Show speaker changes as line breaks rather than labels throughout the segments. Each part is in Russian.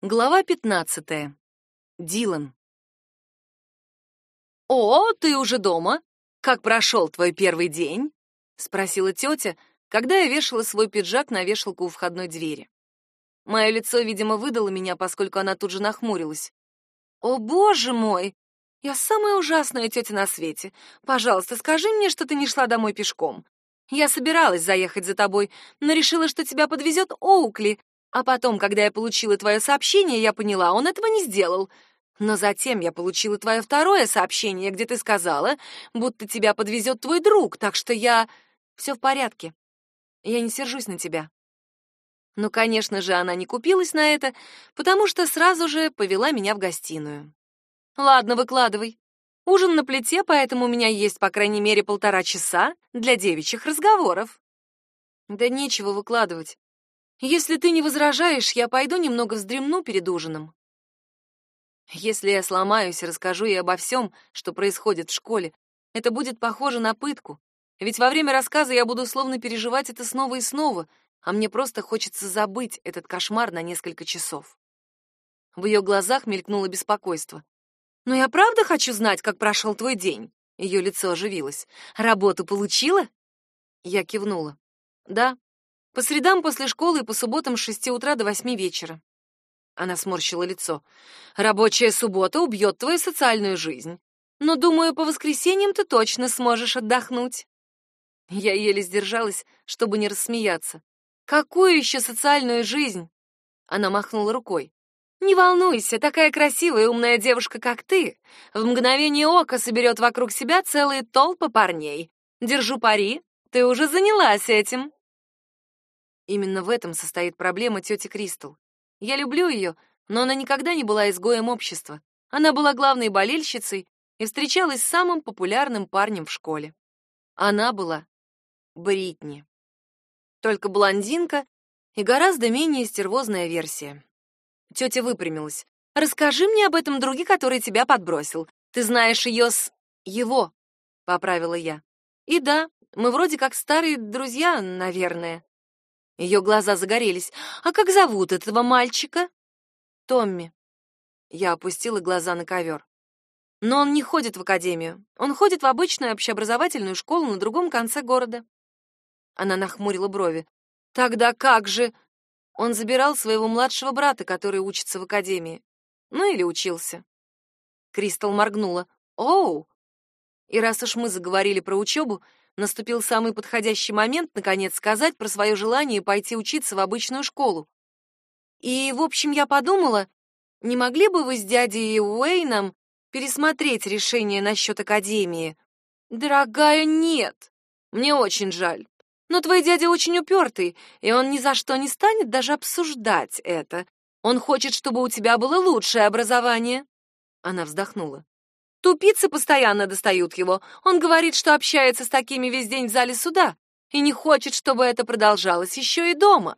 Глава 15. Дилан. «О, ты уже дома? Как прошел твой первый день?» — спросила тетя, когда я вешала свой пиджак на вешалку у входной двери. Мое лицо, видимо, выдало меня, поскольку она тут же нахмурилась. «О, боже мой! Я самая ужасная тетя на свете. Пожалуйста, скажи мне, что ты не шла домой пешком. Я собиралась заехать за тобой, но решила, что тебя подвезет Оукли, а потом, когда я получила твое сообщение, я поняла, он этого не сделал. Но затем я получила твое второе сообщение, где ты сказала, будто тебя подвезет твой друг, так что я... Все в порядке. Я не сержусь на тебя. Ну, конечно же, она не купилась на это, потому что сразу же повела меня в гостиную. Ладно, выкладывай. Ужин на плите, поэтому у меня есть, по крайней мере, полтора часа для девичьих разговоров. Да нечего выкладывать. Если ты не возражаешь, я пойду немного вздремну перед ужином. Если я сломаюсь и расскажу ей обо всем, что происходит в школе, это будет похоже на пытку. Ведь во время рассказа я буду словно переживать это снова и снова, а мне просто хочется забыть этот кошмар на несколько часов. В ее глазах мелькнуло беспокойство. «Но я правда хочу знать, как прошел твой день?» Ее лицо оживилось. «Работу получила?» Я кивнула. «Да, по средам после школы и по субботам с шести утра до восьми вечера. Она сморщила лицо. Рабочая суббота убьет твою социальную жизнь. Но, думаю, по воскресеньям ты точно сможешь отдохнуть. Я еле сдержалась, чтобы не рассмеяться. Какую еще социальную жизнь? Она махнула рукой. Не волнуйся, такая красивая и умная девушка, как ты, в мгновение ока соберет вокруг себя целые толпы парней. Держу пари, ты уже занялась этим. Именно в этом состоит проблема тети Кристал. Я люблю ее, но она никогда не была изгоем общества. Она была главной болельщицей и встречалась с самым популярным парнем в школе. Она была Бритни. Только блондинка и гораздо менее стервозная версия. Тетя выпрямилась. «Расскажи мне об этом друге, который тебя подбросил. Ты знаешь ее с... его», — поправила я. «И да, мы вроде как старые друзья, наверное». Ее глаза загорелись. «А как зовут этого мальчика?» «Томми». Я опустила глаза на ковер. «Но он не ходит в академию. Он ходит в обычную общеобразовательную школу на другом конце города». Она нахмурила брови. «Тогда как же...» Он забирал своего младшего брата, который учится в академии. Ну или учился. Кристал моргнула. «Оу!» И раз уж мы заговорили про учебу, наступил самый подходящий момент, наконец, сказать про свое желание пойти учиться в обычную школу. И, в общем, я подумала, не могли бы вы с дядей Уэйном пересмотреть решение насчет академии? Дорогая, нет. Мне очень жаль. Но твой дядя очень упертый, и он ни за что не станет даже обсуждать это. Он хочет, чтобы у тебя было лучшее образование. Она вздохнула. Тупицы постоянно достают его. Он говорит, что общается с такими весь день в зале суда и не хочет, чтобы это продолжалось еще и дома.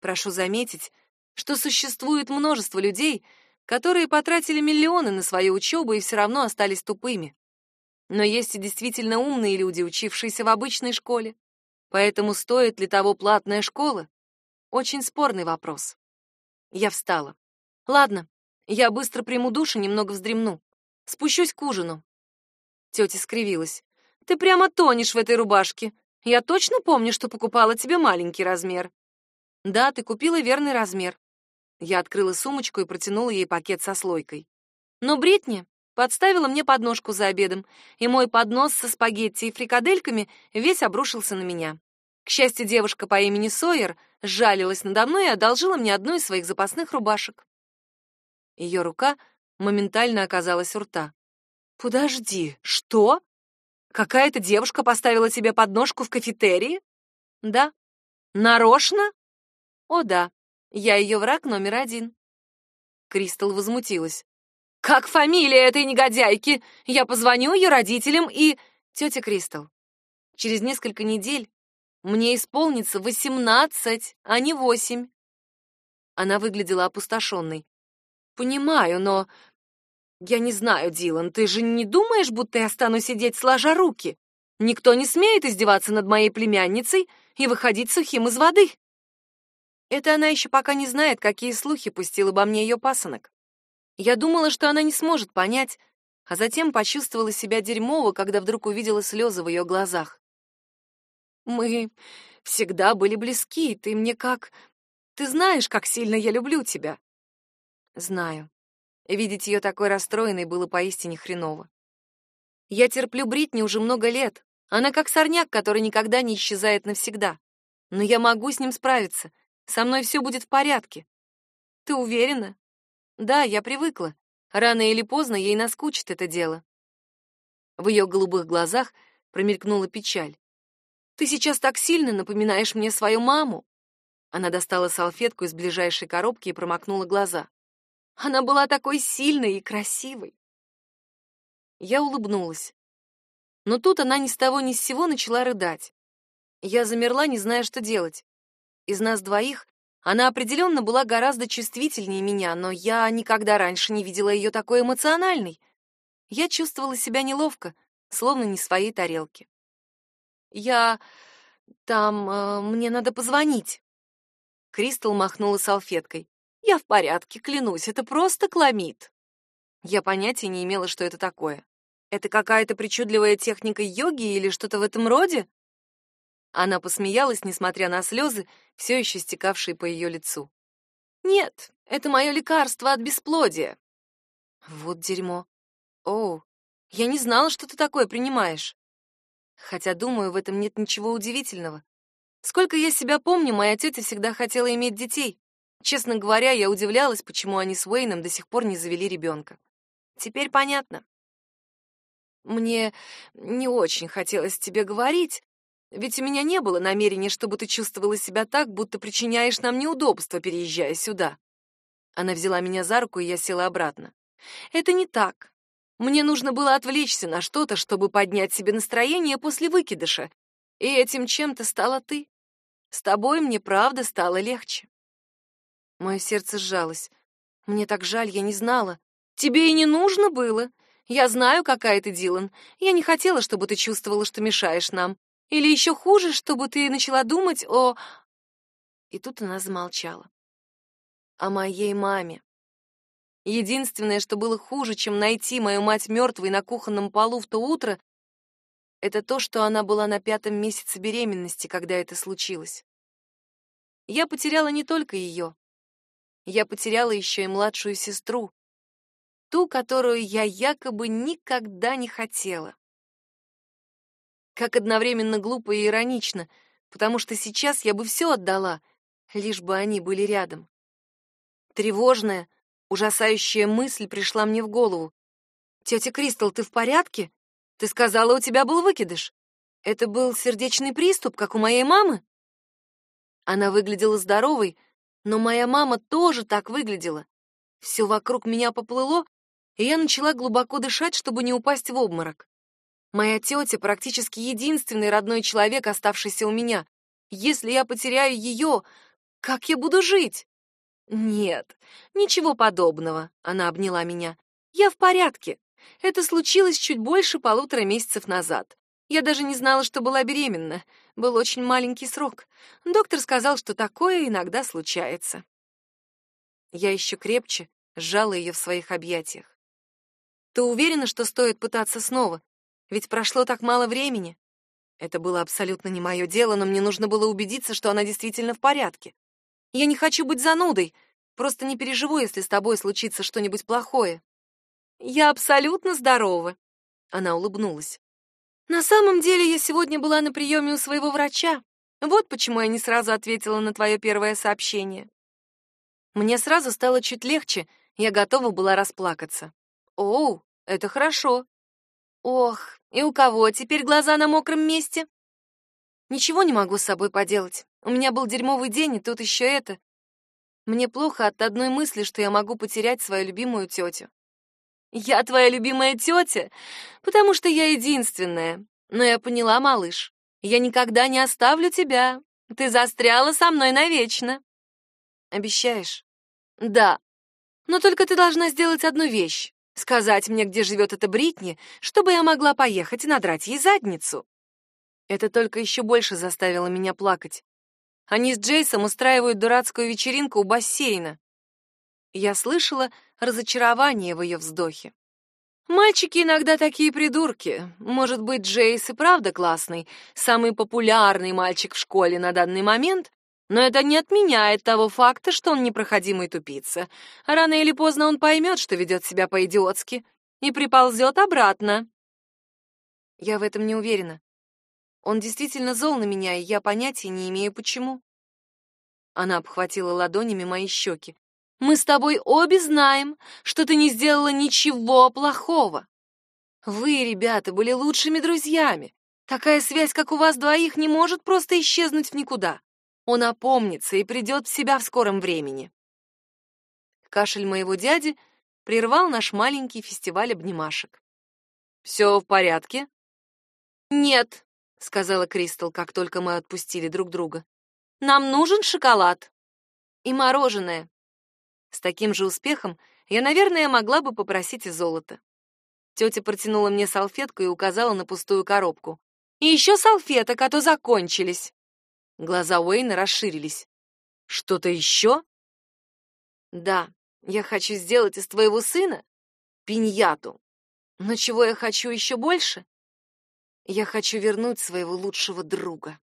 Прошу заметить, что существует множество людей, которые потратили миллионы на свою учебу и все равно остались тупыми. Но есть и действительно умные люди, учившиеся в обычной школе. Поэтому стоит ли того платная школа? Очень спорный вопрос. Я встала. Ладно, я быстро приму душ и немного вздремну. Спущусь к ужину. Тетя скривилась. Ты прямо тонешь в этой рубашке. Я точно помню, что покупала тебе маленький размер. Да, ты купила верный размер. Я открыла сумочку и протянула ей пакет со слойкой. Но Бритни подставила мне подножку за обедом, и мой поднос со спагетти и фрикадельками весь обрушился на меня. К счастью, девушка по имени Сойер сжалилась надо мной и одолжила мне одну из своих запасных рубашек. Ее рука моментально оказалась у рта. «Подожди, что? Какая-то девушка поставила тебе подножку в кафетерии?» «Да». «Нарочно?» «О, да. Я ее враг номер один». Кристал возмутилась. «Как фамилия этой негодяйки? Я позвоню ее родителям и...» «Тетя Кристал, через несколько недель мне исполнится восемнадцать, а не восемь». Она выглядела опустошенной. Понимаю, но... Я не знаю, Дилан, ты же не думаешь, будто я стану сидеть сложа руки? Никто не смеет издеваться над моей племянницей и выходить сухим из воды. Это она еще пока не знает, какие слухи пустил обо мне ее пасынок. Я думала, что она не сможет понять, а затем почувствовала себя дерьмово, когда вдруг увидела слезы в ее глазах. Мы всегда были близки, ты мне как... Ты знаешь, как сильно я люблю тебя. Знаю. Видеть ее такой расстроенной было поистине хреново. Я терплю Бритни уже много лет. Она как сорняк, который никогда не исчезает навсегда. Но я могу с ним справиться. Со мной все будет в порядке. Ты уверена? Да, я привыкла. Рано или поздно ей наскучит это дело. В ее голубых глазах промелькнула печаль. Ты сейчас так сильно напоминаешь мне свою маму. Она достала салфетку из ближайшей коробки и промокнула глаза. Она была такой сильной и красивой. Я улыбнулась. Но тут она ни с того ни с сего начала рыдать. Я замерла, не зная, что делать. Из нас двоих она определенно была гораздо чувствительнее меня, но я никогда раньше не видела ее такой эмоциональной. Я чувствовала себя неловко, словно не своей тарелке. Я там э, мне надо позвонить. Кристал махнула салфеткой. Я в порядке, клянусь, это просто кламид. Я понятия не имела, что это такое. Это какая-то причудливая техника йоги или что-то в этом роде? Она посмеялась, несмотря на слезы, все еще стекавшие по ее лицу. Нет, это мое лекарство от бесплодия. Вот дерьмо. О, я не знала, что ты такое принимаешь. Хотя, думаю, в этом нет ничего удивительного. Сколько я себя помню, моя тетя всегда хотела иметь детей. Честно говоря, я удивлялась, почему они с Уэйном до сих пор не завели ребенка. Теперь понятно. Мне не очень хотелось тебе говорить, ведь у меня не было намерения, чтобы ты чувствовала себя так, будто причиняешь нам неудобства, переезжая сюда. Она взяла меня за руку, и я села обратно. Это не так. Мне нужно было отвлечься на что-то, чтобы поднять себе настроение после выкидыша. И этим чем-то стала ты. С тобой мне правда стало легче. Мое сердце сжалось. Мне так жаль, я не знала. Тебе и не нужно было. Я знаю, какая ты, Дилан. Я не хотела, чтобы ты чувствовала, что мешаешь нам. Или еще хуже, чтобы ты начала думать о... И тут она замолчала. О моей маме. Единственное, что было хуже, чем найти мою мать мертвой на кухонном полу в то утро, это то, что она была на пятом месяце беременности, когда это случилось. Я потеряла не только ее. Я потеряла еще и младшую сестру, ту, которую я якобы никогда не хотела. Как одновременно глупо и иронично, потому что сейчас я бы все отдала, лишь бы они были рядом. Тревожная, ужасающая мысль пришла мне в голову. «Тетя Кристал, ты в порядке? Ты сказала, у тебя был выкидыш. Это был сердечный приступ, как у моей мамы?» Она выглядела здоровой, но моя мама тоже так выглядела. Все вокруг меня поплыло, и я начала глубоко дышать, чтобы не упасть в обморок. Моя тетя практически единственный родной человек, оставшийся у меня. Если я потеряю ее, как я буду жить? Нет, ничего подобного, она обняла меня. Я в порядке. Это случилось чуть больше полутора месяцев назад. Я даже не знала, что была беременна. Был очень маленький срок. Доктор сказал, что такое иногда случается. Я еще крепче сжала ее в своих объятиях. Ты уверена, что стоит пытаться снова? Ведь прошло так мало времени. Это было абсолютно не мое дело, но мне нужно было убедиться, что она действительно в порядке. Я не хочу быть занудой, просто не переживу, если с тобой случится что-нибудь плохое. Я абсолютно здорова. Она улыбнулась. На самом деле я сегодня была на приеме у своего врача. Вот почему я не сразу ответила на твое первое сообщение. Мне сразу стало чуть легче, я готова была расплакаться. Оу, это хорошо. Ох, и у кого теперь глаза на мокром месте? Ничего не могу с собой поделать. У меня был дерьмовый день, и тут еще это. Мне плохо от одной мысли, что я могу потерять свою любимую тетю. Я твоя любимая тетя, потому что я единственная. Но я поняла, малыш, я никогда не оставлю тебя. Ты застряла со мной навечно. Обещаешь? Да. Но только ты должна сделать одну вещь. Сказать мне, где живет эта Бритни, чтобы я могла поехать и надрать ей задницу. Это только еще больше заставило меня плакать. Они с Джейсом устраивают дурацкую вечеринку у бассейна. Я слышала разочарование в ее вздохе. Мальчики иногда такие придурки. Может быть, Джейс и правда классный, самый популярный мальчик в школе на данный момент, но это не отменяет того факта, что он непроходимый тупица. Рано или поздно он поймет, что ведет себя по-идиотски, и приползет обратно. Я в этом не уверена. Он действительно зол на меня, и я понятия не имею, почему. Она обхватила ладонями мои щеки. Мы с тобой обе знаем, что ты не сделала ничего плохого. Вы, ребята, были лучшими друзьями. Такая связь, как у вас двоих, не может просто исчезнуть в никуда. Он опомнится и придет в себя в скором времени. Кашель моего дяди прервал наш маленький фестиваль обнимашек. «Все в порядке?» «Нет», — сказала Кристал, как только мы отпустили друг друга. «Нам нужен шоколад и мороженое». С таким же успехом я, наверное, могла бы попросить и золото. Тетя протянула мне салфетку и указала на пустую коробку. «И еще салфеток, а то закончились». Глаза Уэйна расширились. «Что-то еще?» «Да, я хочу сделать из твоего сына пиньяту. Но чего я хочу еще больше? Я хочу вернуть своего лучшего друга».